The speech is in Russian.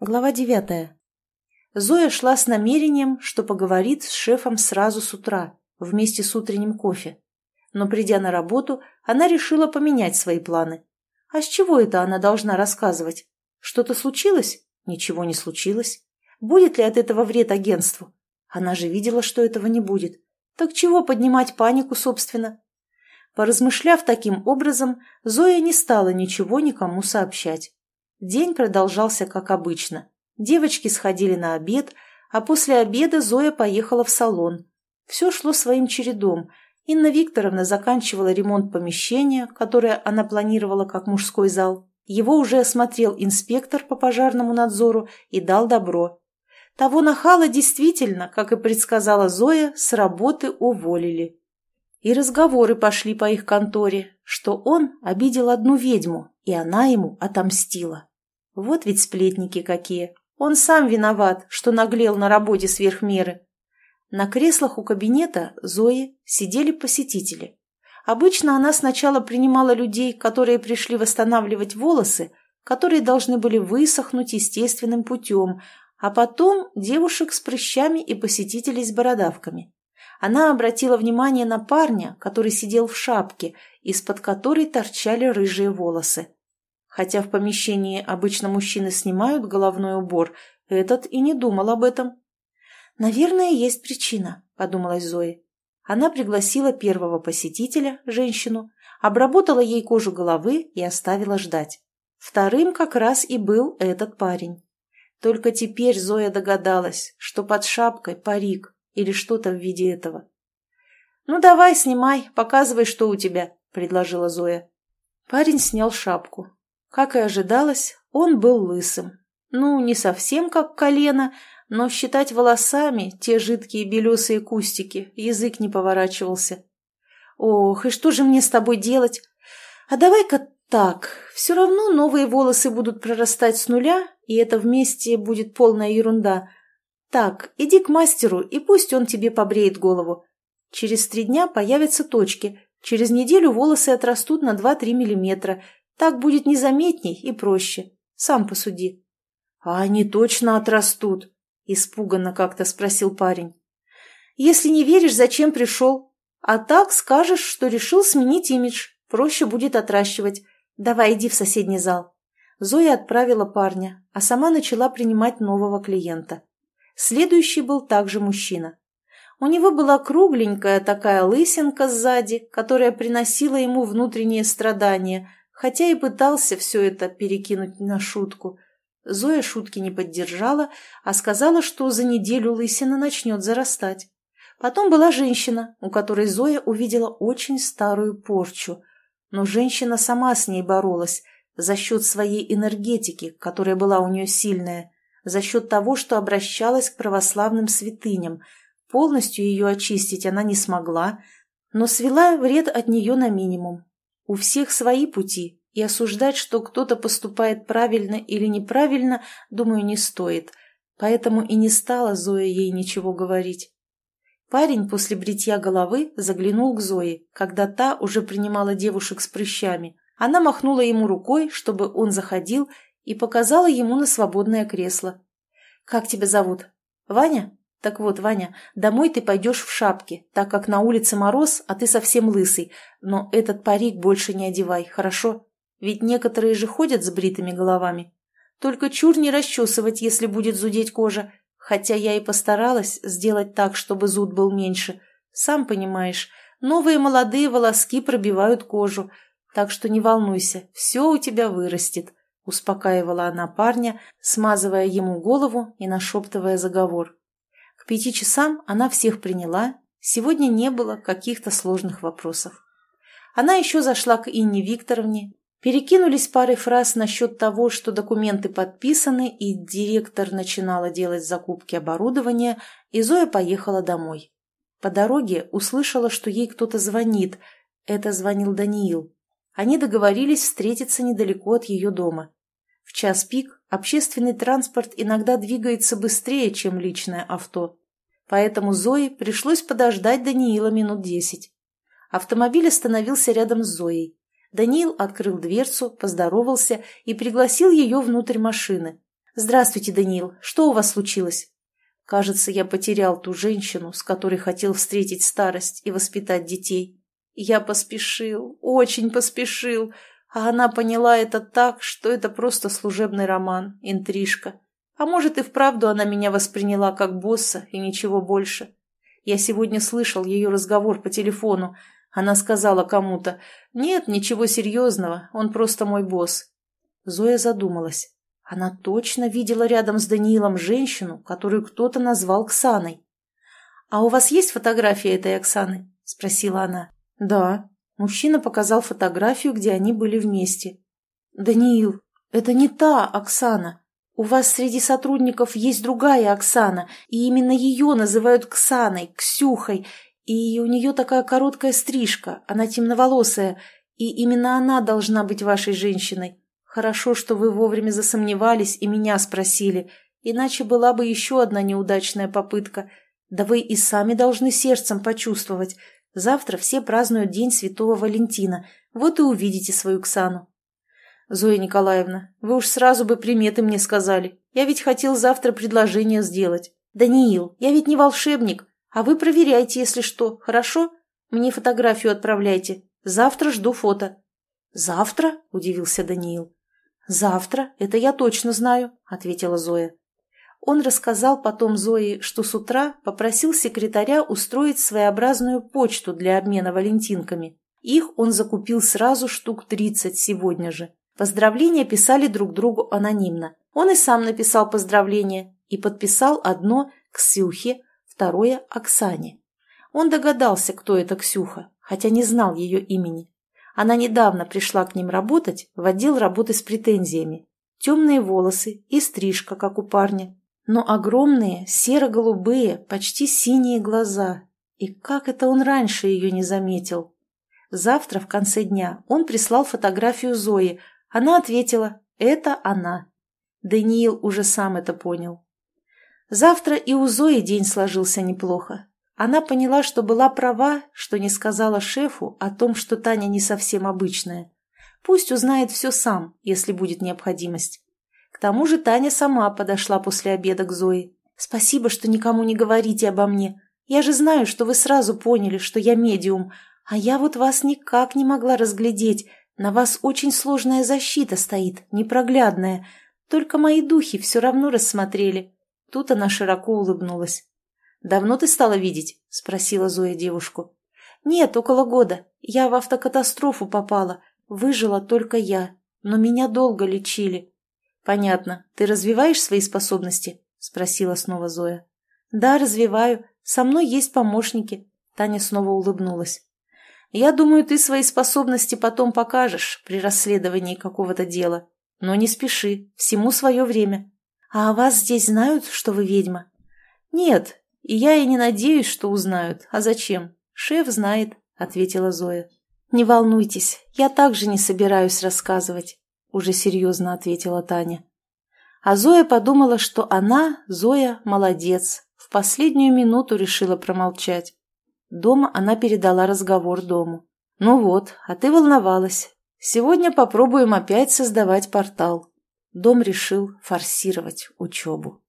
Глава девятая. Зоя шла с намерением, что поговорит с шефом сразу с утра, вместе с утренним кофе. Но придя на работу, она решила поменять свои планы. А с чего это она должна рассказывать? Что-то случилось? Ничего не случилось. Будет ли от этого вред агентству? Она же видела, что этого не будет. Так чего поднимать панику, собственно? Поразмышляв таким образом, Зоя не стала ничего никому сообщать. День продолжался как обычно. Девочки сходили на обед, а после обеда Зоя поехала в салон. Все шло своим чередом. Инна Викторовна заканчивала ремонт помещения, которое она планировала как мужской зал. Его уже осмотрел инспектор по пожарному надзору и дал добро. Того нахала действительно, как и предсказала Зоя, с работы уволили. И разговоры пошли по их конторе, что он обидел одну ведьму, и она ему отомстила. Вот ведь сплетники какие. Он сам виноват, что наглел на работе сверх меры. На креслах у кабинета Зои сидели посетители. Обычно она сначала принимала людей, которые пришли восстанавливать волосы, которые должны были высохнуть естественным путем, а потом девушек с прыщами и посетителей с бородавками. Она обратила внимание на парня, который сидел в шапке, из-под которой торчали рыжие волосы. Хотя в помещении обычно мужчины снимают головной убор, этот и не думал об этом. «Наверное, есть причина», — подумалась Зои. Она пригласила первого посетителя, женщину, обработала ей кожу головы и оставила ждать. Вторым как раз и был этот парень. Только теперь Зоя догадалась, что под шапкой парик или что-то в виде этого. «Ну давай, снимай, показывай, что у тебя», — предложила Зоя. Парень снял шапку, как и ожидалось, он был лысым. Ну, не совсем как колено, но считать волосами те жидкие белесые кустики язык не поворачивался. «Ох, и что же мне с тобой делать? А давай-ка так, все равно новые волосы будут прорастать с нуля, и это вместе будет полная ерунда. Так, иди к мастеру, и пусть он тебе побреет голову. Через три дня появятся точки, через неделю волосы отрастут на 2-3 миллиметра, так будет незаметней и проще. Сам посуди. — А они точно отрастут? — испуганно как-то спросил парень. — Если не веришь, зачем пришел? А так скажешь, что решил сменить имидж. Проще будет отращивать. Давай, иди в соседний зал. Зоя отправила парня, а сама начала принимать нового клиента. Следующий был также мужчина. У него была кругленькая такая лысинка сзади, которая приносила ему внутренние страдания, хотя и пытался все это перекинуть на шутку. Зоя шутки не поддержала, а сказала, что за неделю лысина начнет зарастать. Потом была женщина, у которой Зоя увидела очень старую порчу. Но женщина сама с ней боролась за счет своей энергетики, которая была у нее сильная, за счет того, что обращалась к православным святыням. Полностью ее очистить она не смогла, но свела вред от нее на минимум. У всех свои пути, и осуждать, что кто-то поступает правильно или неправильно, думаю, не стоит. Поэтому и не стала Зоя ей ничего говорить. Парень после бритья головы заглянул к Зое, когда та уже принимала девушек с прыщами. Она махнула ему рукой, чтобы он заходил, и показала ему на свободное кресло. «Как тебя зовут?» «Ваня?» Так вот, Ваня, домой ты пойдешь в шапке, так как на улице мороз, а ты совсем лысый. Но этот парик больше не одевай, хорошо? Ведь некоторые же ходят с бритыми головами. Только чур не расчесывать, если будет зудеть кожа. Хотя я и постаралась сделать так, чтобы зуд был меньше. Сам понимаешь, новые молодые волоски пробивают кожу. Так что не волнуйся, все у тебя вырастет. Успокаивала она парня, смазывая ему голову и нашептывая заговор пяти часам она всех приняла, сегодня не было каких-то сложных вопросов. Она еще зашла к Инне Викторовне, перекинулись парой фраз насчет того, что документы подписаны, и директор начинала делать закупки оборудования, и Зоя поехала домой. По дороге услышала, что ей кто-то звонит. Это звонил Даниил. Они договорились встретиться недалеко от ее дома. В час пик общественный транспорт иногда двигается быстрее, чем личное авто. Поэтому Зое пришлось подождать Даниила минут десять. Автомобиль остановился рядом с Зоей. Даниил открыл дверцу, поздоровался и пригласил ее внутрь машины. «Здравствуйте, Даниил. Что у вас случилось?» «Кажется, я потерял ту женщину, с которой хотел встретить старость и воспитать детей. Я поспешил, очень поспешил, а она поняла это так, что это просто служебный роман, интрижка. А может, и вправду она меня восприняла как босса и ничего больше. Я сегодня слышал ее разговор по телефону. Она сказала кому-то, «Нет, ничего серьезного, он просто мой босс». Зоя задумалась. Она точно видела рядом с Даниилом женщину, которую кто-то назвал Ксаной. «А у вас есть фотография этой Оксаны?» – спросила она. «Да». Мужчина показал фотографию, где они были вместе. «Даниил, это не та Оксана. У вас среди сотрудников есть другая Оксана, и именно ее называют Ксаной, Ксюхой, и у нее такая короткая стрижка, она темноволосая, и именно она должна быть вашей женщиной. Хорошо, что вы вовремя засомневались и меня спросили, иначе была бы еще одна неудачная попытка. Да вы и сами должны сердцем почувствовать. Завтра все празднуют День Святого Валентина, вот и увидите свою Ксану. «Зоя Николаевна, вы уж сразу бы приметы мне сказали. Я ведь хотел завтра предложение сделать. Даниил, я ведь не волшебник, а вы проверяйте, если что, хорошо? Мне фотографию отправляйте. Завтра жду фото». «Завтра?» – удивился Даниил. «Завтра, это я точно знаю», – ответила Зоя. Он рассказал потом Зое, что с утра попросил секретаря устроить своеобразную почту для обмена валентинками. Их он закупил сразу штук 30 сегодня же. Поздравления писали друг другу анонимно. Он и сам написал поздравление и подписал одно Ксюхе, второе Оксане. Он догадался, кто это Ксюха, хотя не знал ее имени. Она недавно пришла к ним работать в отдел работы с претензиями. Темные волосы и стрижка, как у парня, но огромные серо-голубые, почти синие глаза. И как это он раньше ее не заметил? Завтра, в конце дня, он прислал фотографию Зои, она ответила «Это она». Даниил уже сам это понял. Завтра и у Зои день сложился неплохо. Она поняла, что была права, что не сказала шефу о том, что Таня не совсем обычная. Пусть узнает все сам, если будет необходимость. К тому же Таня сама подошла после обеда к Зое. «Спасибо, что никому не говорите обо мне. Я же знаю, что вы сразу поняли, что я медиум, а я вот вас никак не могла разглядеть, на вас очень сложная защита стоит, непроглядная. Только мои духи все равно рассмотрели. Тут она широко улыбнулась. «Давно ты стала видеть?» – спросила Зоя девушку. «Нет, около года. Я в автокатастрофу попала. Выжила только я. Но меня долго лечили». «Понятно. Ты развиваешь свои способности?» – спросила снова Зоя. «Да, развиваю. Со мной есть помощники». Таня снова улыбнулась. Я думаю, ты свои способности потом покажешь при расследовании какого-то дела. Но не спеши, всему свое время. А о вас здесь знают, что вы ведьма? Нет, и я и не надеюсь, что узнают. А зачем? Шеф знает, ответила Зоя. Не волнуйтесь, я также не собираюсь рассказывать, уже серьезно ответила Таня. А Зоя подумала, что она, Зоя, молодец, в последнюю минуту решила промолчать. Дома она передала разговор дому. «Ну вот, а ты волновалась. Сегодня попробуем опять создавать портал». Дом решил форсировать учебу.